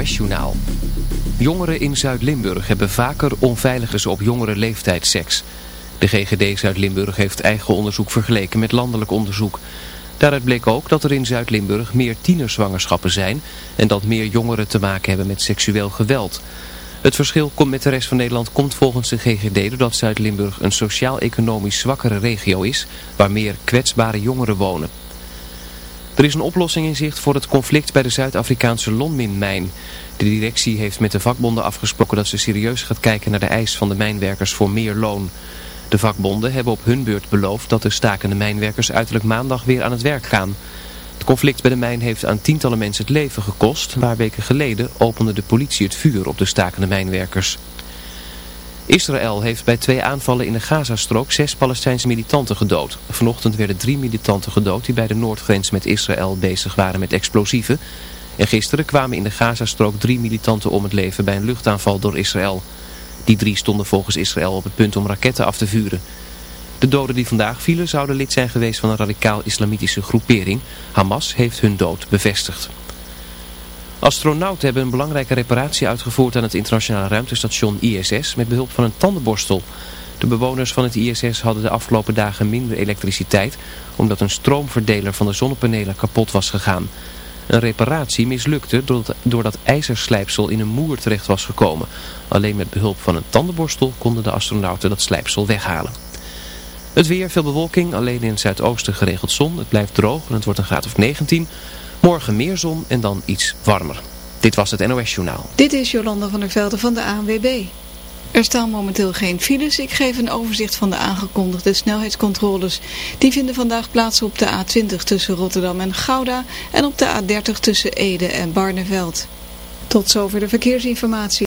NOS-journaal. Jongeren in Zuid-Limburg hebben vaker onveiligers op jongere leeftijd seks. De GGD Zuid-Limburg heeft eigen onderzoek vergeleken met landelijk onderzoek. Daaruit bleek ook dat er in Zuid-Limburg meer tienerzwangerschappen zijn... en dat meer jongeren te maken hebben met seksueel geweld. Het verschil met de rest van Nederland komt volgens de GGD... doordat Zuid-Limburg een sociaal-economisch zwakkere regio is... waar meer kwetsbare jongeren wonen. Er is een oplossing in zicht voor het conflict bij de Zuid-Afrikaanse Lonmin-mijn. De directie heeft met de vakbonden afgesproken dat ze serieus gaat kijken naar de eis van de mijnwerkers voor meer loon. De vakbonden hebben op hun beurt beloofd dat de stakende mijnwerkers uiterlijk maandag weer aan het werk gaan. Het conflict bij de mijn heeft aan tientallen mensen het leven gekost. Een paar weken geleden opende de politie het vuur op de stakende mijnwerkers. Israël heeft bij twee aanvallen in de Gazastrook zes Palestijnse militanten gedood. Vanochtend werden drie militanten gedood die bij de noordgrens met Israël bezig waren met explosieven. En gisteren kwamen in de Gazastrook drie militanten om het leven bij een luchtaanval door Israël. Die drie stonden volgens Israël op het punt om raketten af te vuren. De doden die vandaag vielen zouden lid zijn geweest van een radicaal-islamitische groepering. Hamas heeft hun dood bevestigd. Astronauten hebben een belangrijke reparatie uitgevoerd aan het internationale ruimtestation ISS met behulp van een tandenborstel. De bewoners van het ISS hadden de afgelopen dagen minder elektriciteit omdat een stroomverdeler van de zonnepanelen kapot was gegaan. Een reparatie mislukte doordat ijzerslijpsel in een moer terecht was gekomen. Alleen met behulp van een tandenborstel konden de astronauten dat slijpsel weghalen. Het weer, veel bewolking, alleen in het zuidoosten geregeld zon. Het blijft droog en het wordt een graad of 19. Morgen meer zon en dan iets warmer. Dit was het NOS Journaal. Dit is Jolanda van der Velden van de ANWB. Er staan momenteel geen files. Ik geef een overzicht van de aangekondigde snelheidscontroles. Die vinden vandaag plaats op de A20 tussen Rotterdam en Gouda en op de A30 tussen Ede en Barneveld. Tot zover de verkeersinformatie.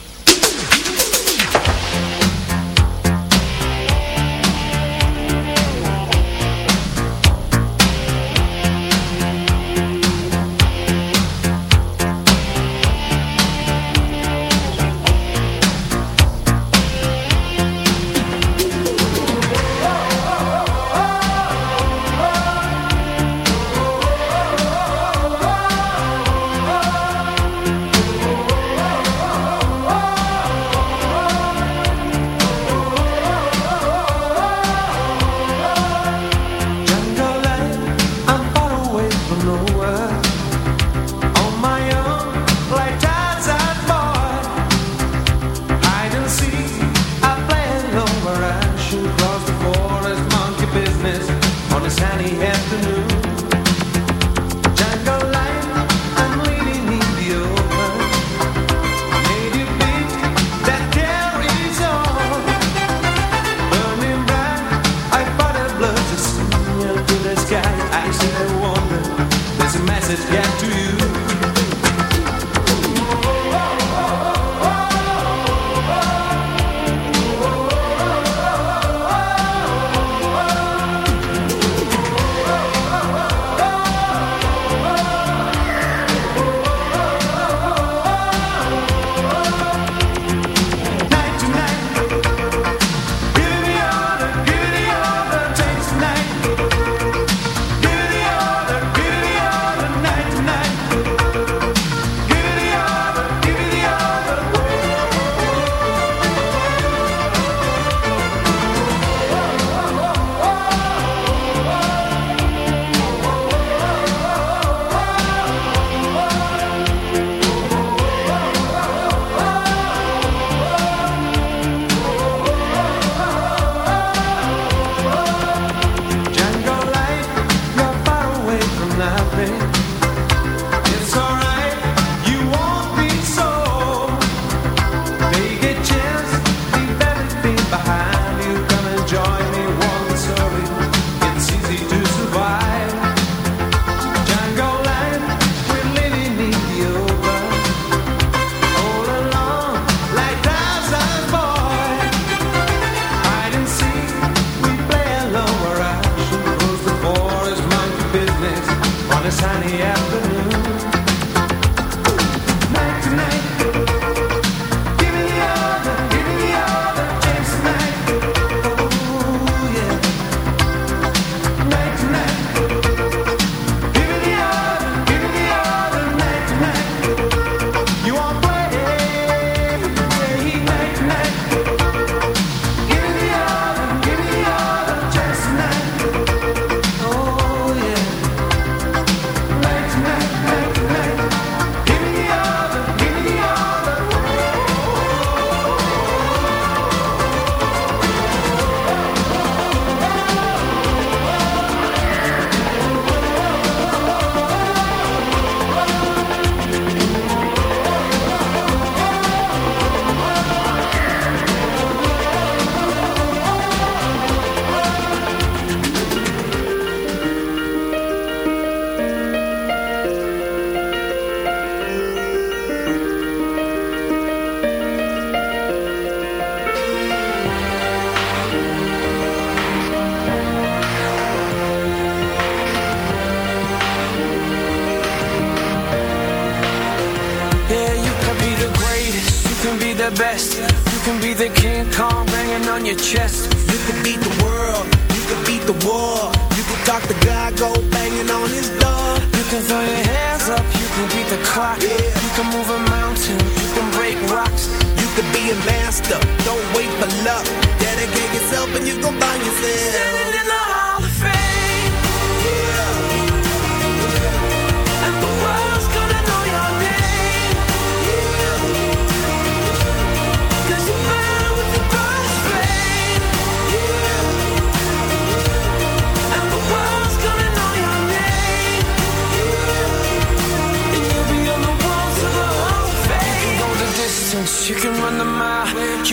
on your chest. You can beat the world. You can beat the war. You can talk to God, go banging on his door. You can throw your hands up. You can beat the clock. Yeah. You can move a mountain. You can break rocks. You can be a master. Don't wait for luck. Dedicate yourself and you gon' find yourself.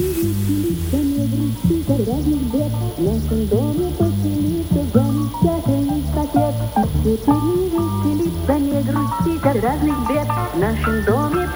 мире веселиться, не грусти, от разных бед. В нашем доме поселиться, замуж всякой эстафет. Теперь не веселиться, не грусти, от разных бед. В нашем доме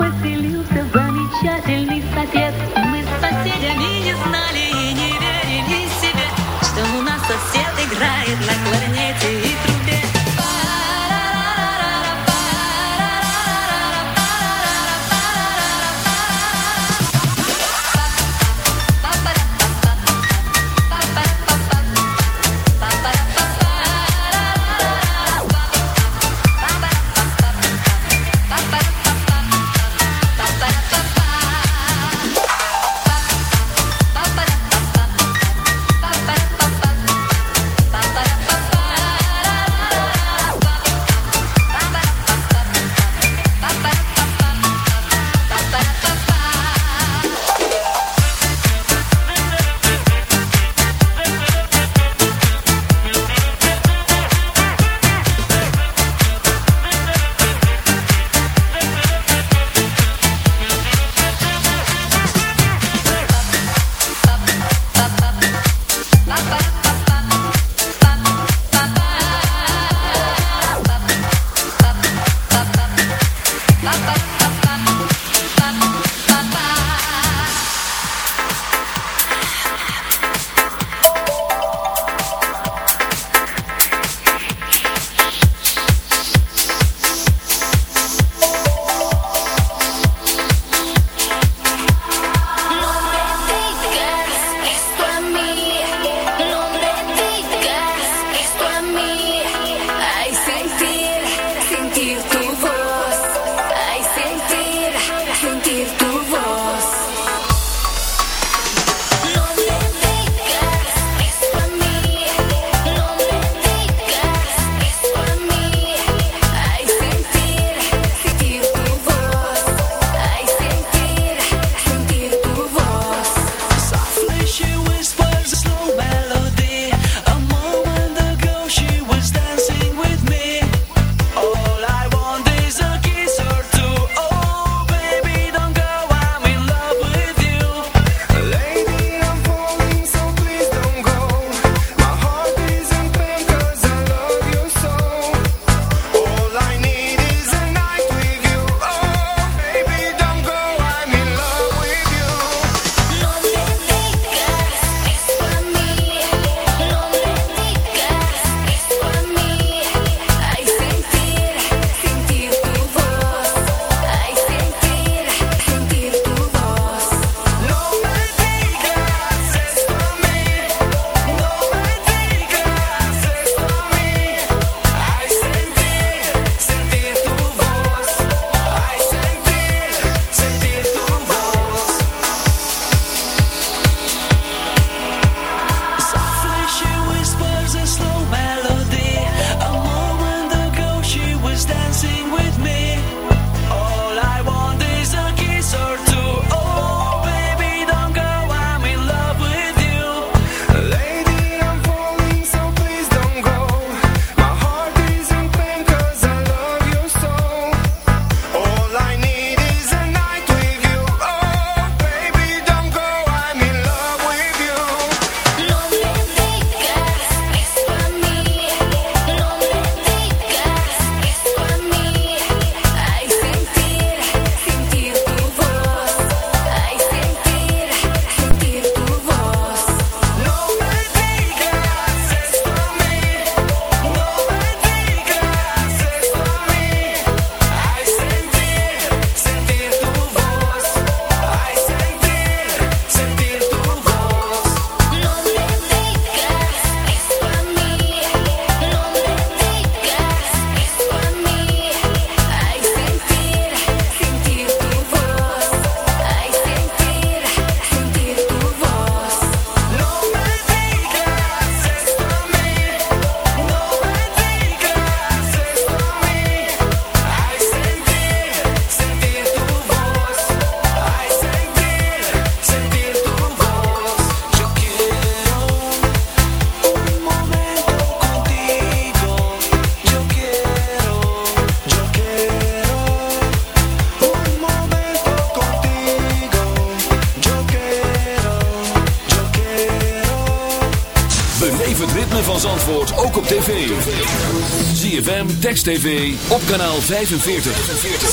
TV op kanaal 45.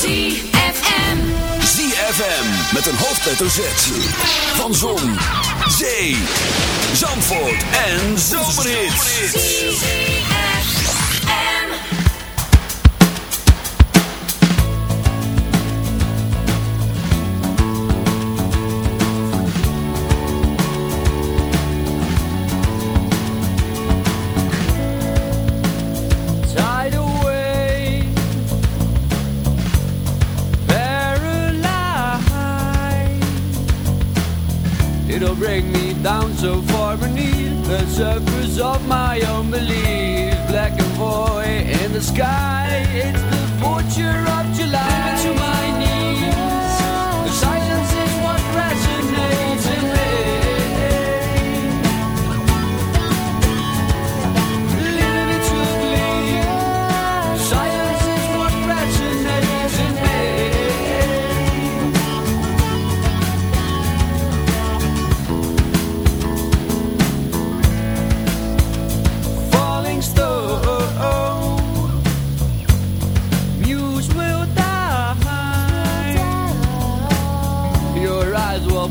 ZFM. ZFM met een hoofdletter Z. Van Zon, Zee, Zandvoort en Zomerhits. break me down so far beneath the surface of my own belief. Black and void in the sky, it's the torture of July.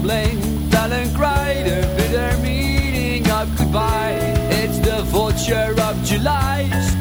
blinkt tell and cry the bitter meaning of goodbye. It's the vulture of July.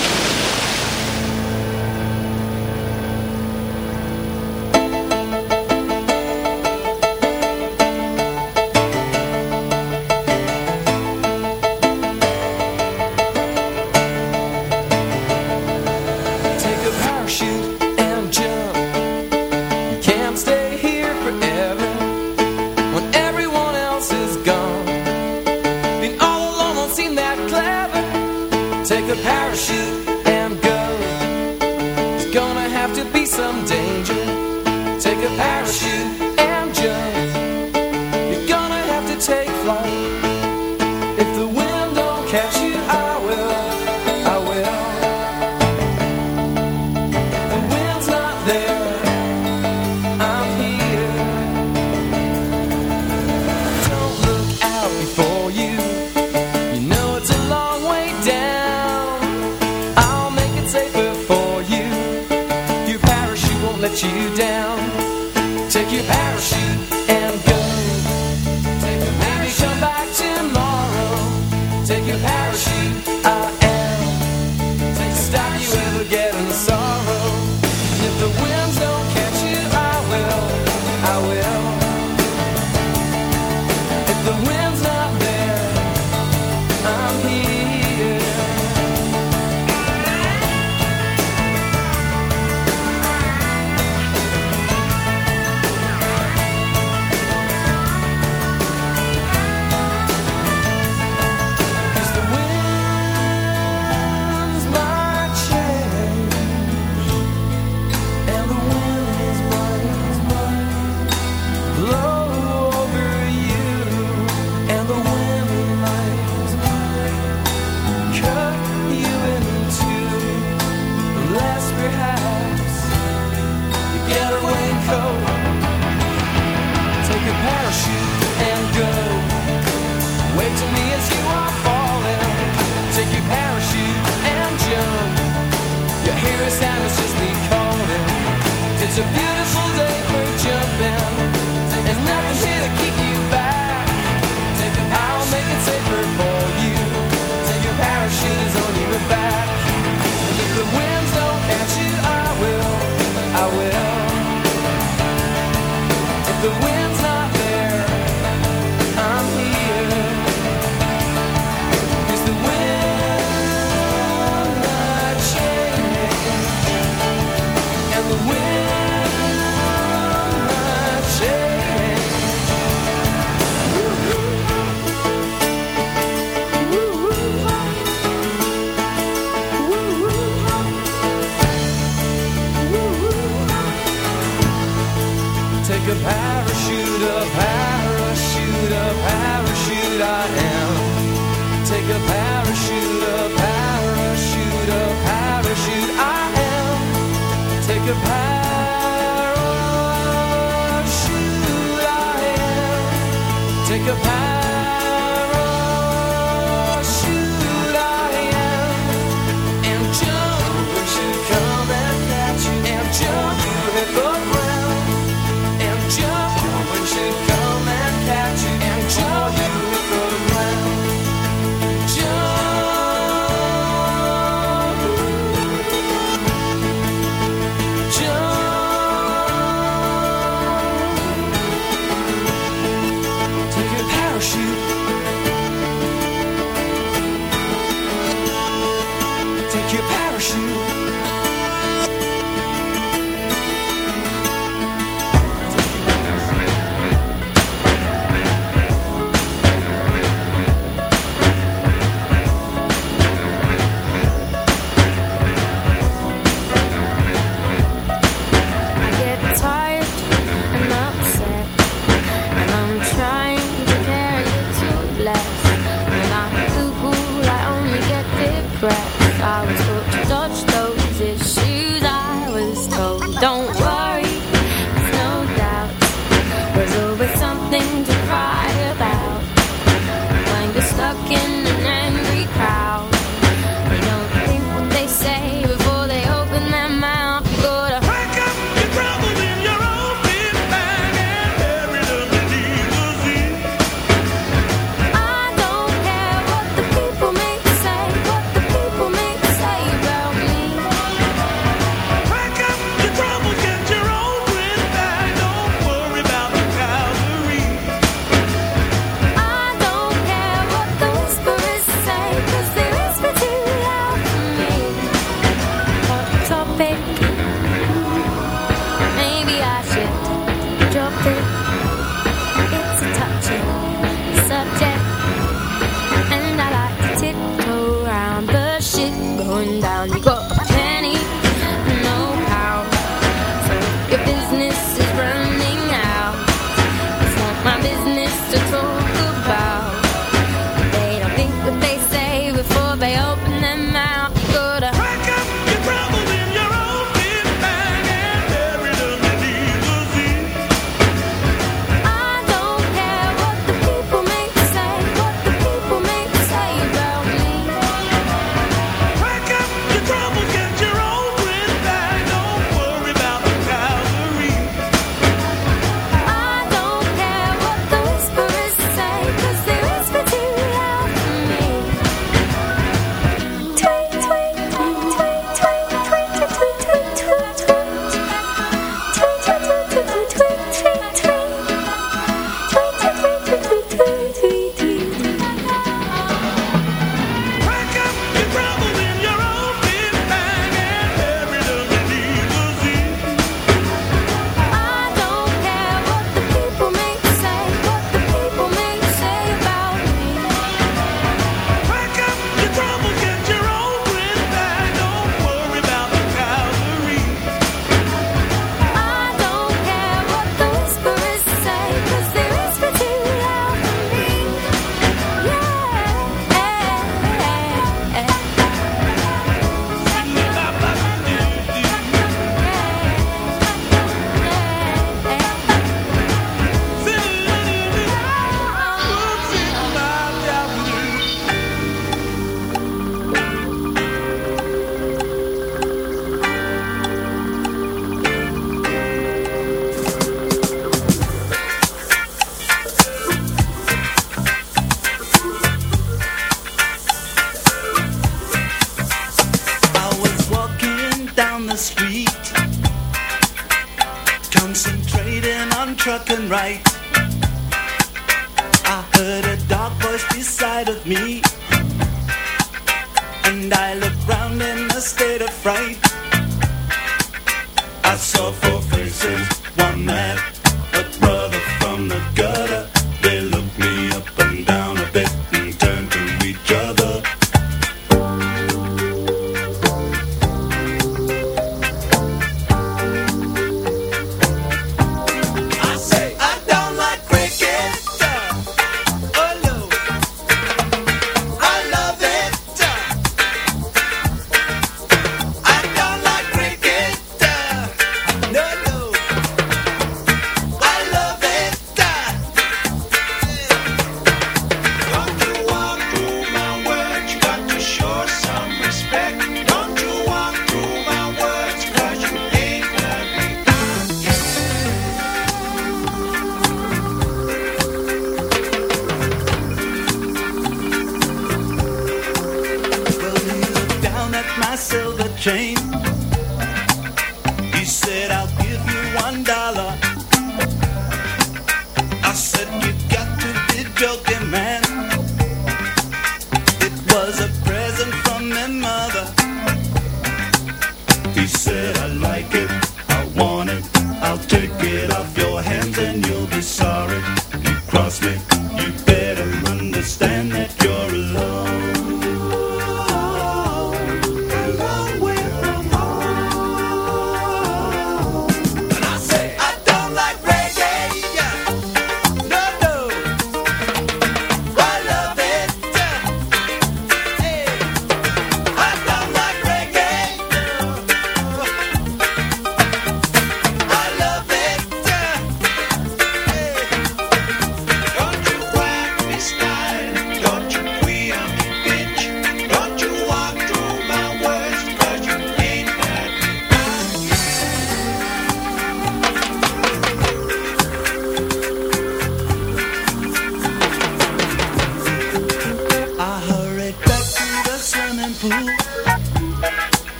life. less When too cool, I only get depressed. I was so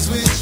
things